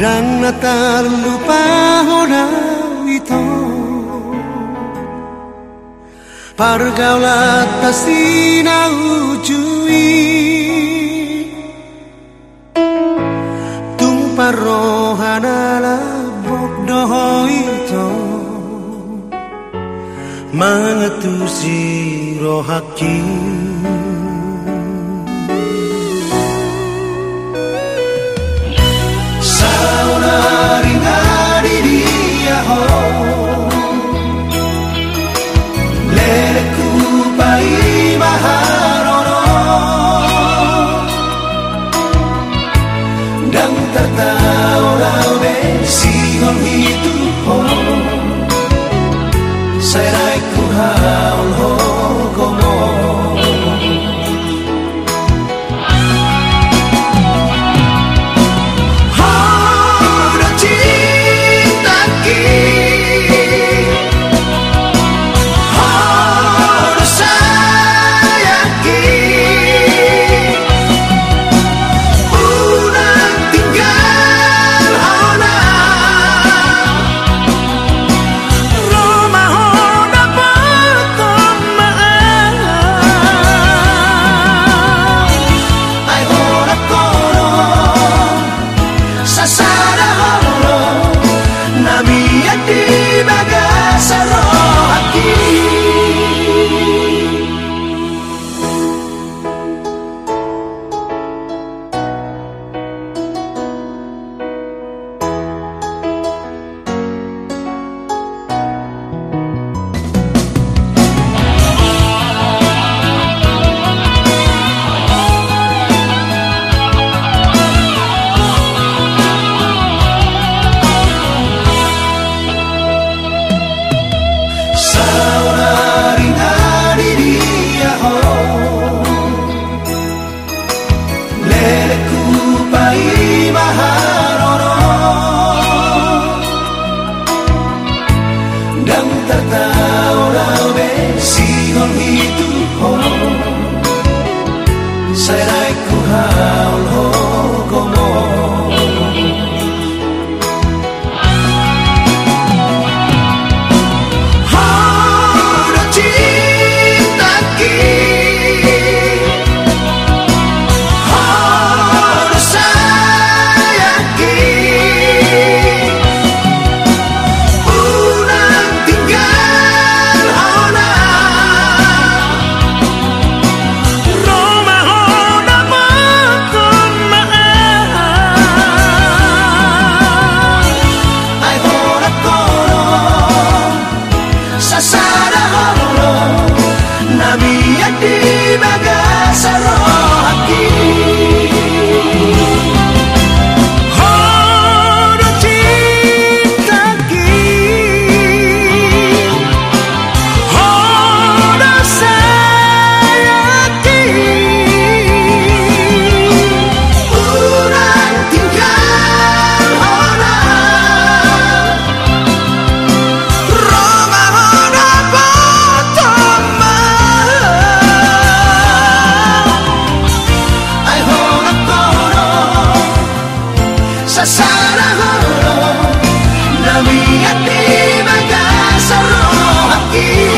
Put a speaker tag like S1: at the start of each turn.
S1: tak lupa hona itu Pargaulah tasina ujui. Tumpar rohana bok doho itu Mangetusi rohaki
S2: Hidup. Sigo olvidando. Nami ati baga sa rohaki